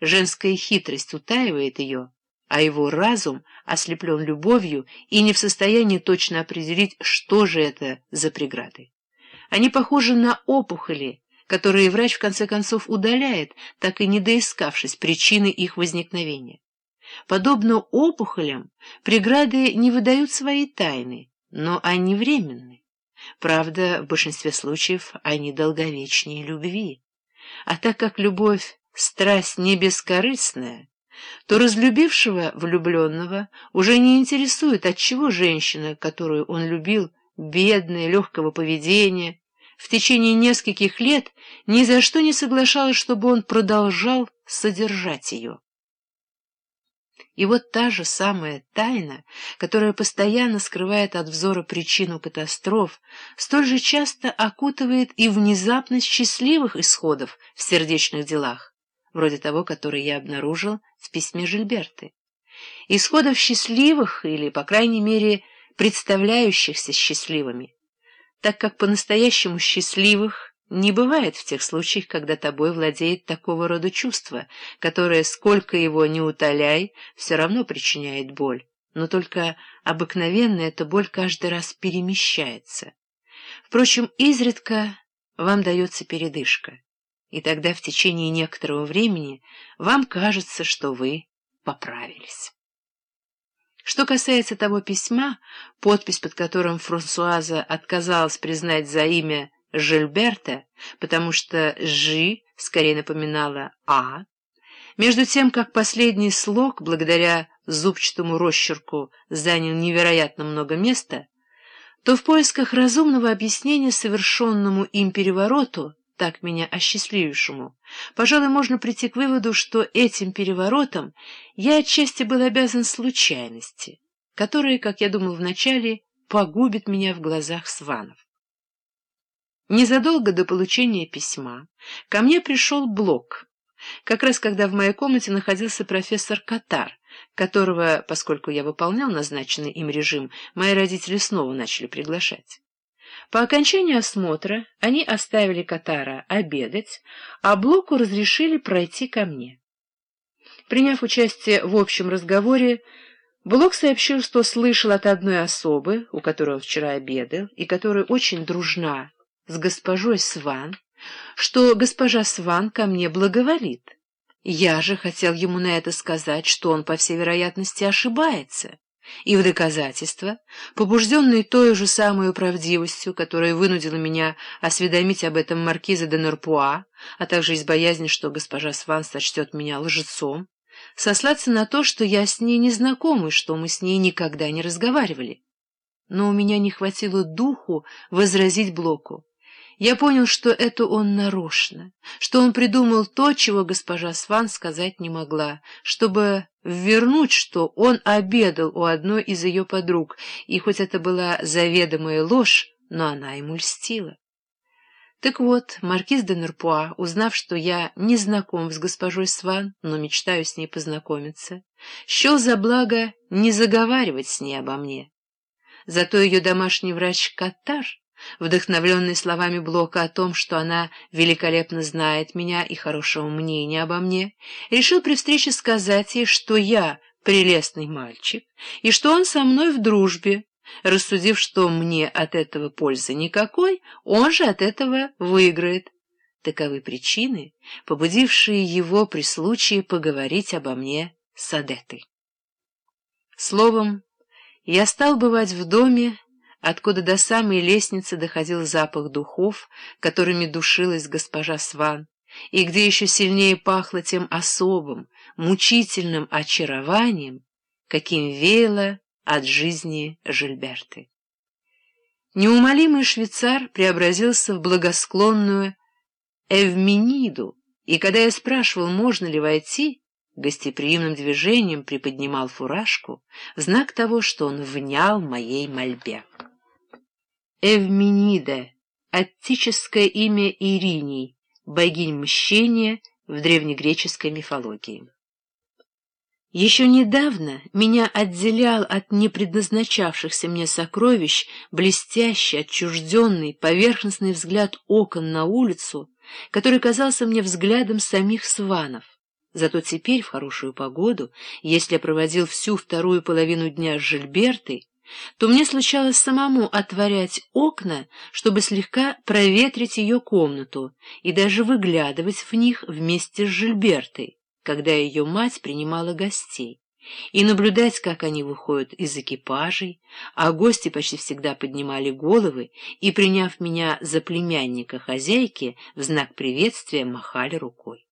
женская хитрость утаивает ее, а его разум ослеплен любовью и не в состоянии точно определить, что же это за преграды. Они похожи на опухоли, которые врач в конце концов удаляет, так и не доискавшись причины их возникновения. Подобно опухолям, преграды не выдают свои тайны, но они временны. Правда, в большинстве случаев они долговечнее любви. А так как любовь — страсть не бескорыстная, то разлюбившего влюбленного уже не интересует, отчего женщина, которую он любил, бедная, легкого поведения, в течение нескольких лет ни за что не соглашалась, чтобы он продолжал содержать ее. И вот та же самая тайна, которая постоянно скрывает от взора причину катастроф, столь же часто окутывает и внезапность счастливых исходов в сердечных делах, вроде того, который я обнаружил в письме Жильберты. Исходов счастливых или, по крайней мере, представляющихся счастливыми, так как по-настоящему счастливых не бывает в тех случаях, когда тобой владеет такого рода чувство, которое, сколько его не утоляй, все равно причиняет боль, но только обыкновенно эта боль каждый раз перемещается. Впрочем, изредка вам дается передышка, и тогда в течение некоторого времени вам кажется, что вы поправились. Что касается того письма, подпись под которым Франсуаза отказалась признать за имя Жильберта, потому что «жи» скорее напоминала «а», между тем, как последний слог, благодаря зубчатому росчерку, занял невероятно много места, то в поисках разумного объяснения совершенному им перевороту так меня осчастливившему, пожалуй, можно прийти к выводу, что этим переворотом я отчасти был обязан случайности, которая, как я думал вначале, погубит меня в глазах Сванов. Незадолго до получения письма ко мне пришел Блок, как раз когда в моей комнате находился профессор Катар, которого, поскольку я выполнял назначенный им режим, мои родители снова начали приглашать. По окончании осмотра они оставили Катара обедать, а Блоку разрешили пройти ко мне. Приняв участие в общем разговоре, Блок сообщил, что слышал от одной особы, у которой он вчера обедал, и которая очень дружна с госпожой Сван, что госпожа Сван ко мне благоволит. Я же хотел ему на это сказать, что он, по всей вероятности, ошибается. И в доказательство, побужденный той же самой правдивостью, которая вынудила меня осведомить об этом маркиза де Норпуа, а также из боязни, что госпожа Сван сочтет меня лжецом, сослаться на то, что я с ней не знаком и что мы с ней никогда не разговаривали. Но у меня не хватило духу возразить Блоку. Я понял, что это он нарочно, что он придумал то, чего госпожа Сван сказать не могла, чтобы вернуть, что он обедал у одной из ее подруг, и хоть это была заведомая ложь, но она ему льстила. Так вот, маркиз де Нерпуа, узнав, что я не знаком с госпожой Сван, но мечтаю с ней познакомиться, счел за благо не заговаривать с ней обо мне. Зато ее домашний врач Катар вдохновленный словами Блока о том, что она великолепно знает меня и хорошего мнения обо мне, решил при встрече сказать ей, что я прелестный мальчик и что он со мной в дружбе, рассудив, что мне от этого пользы никакой, он же от этого выиграет. Таковы причины, побудившие его при случае поговорить обо мне с Адетой. Словом, я стал бывать в доме, откуда до самой лестницы доходил запах духов, которыми душилась госпожа Сван, и где еще сильнее пахло тем особым, мучительным очарованием, каким веяло от жизни Жильберты. Неумолимый швейцар преобразился в благосклонную Эвмениду, и когда я спрашивал, можно ли войти, гостеприимным движением приподнимал фуражку в знак того, что он внял моей мольбе. Эвменида — аттическое имя Ириней, богинь мщения в древнегреческой мифологии. Еще недавно меня отделял от непредназначавшихся мне сокровищ блестящий, отчужденный, поверхностный взгляд окон на улицу, который казался мне взглядом самих сванов. Зато теперь, в хорошую погоду, если я проводил всю вторую половину дня с Жильбертой, то мне случалось самому отворять окна, чтобы слегка проветрить ее комнату и даже выглядывать в них вместе с Жильбертой, когда ее мать принимала гостей, и наблюдать, как они выходят из экипажей, а гости почти всегда поднимали головы и, приняв меня за племянника хозяйки, в знак приветствия махали рукой.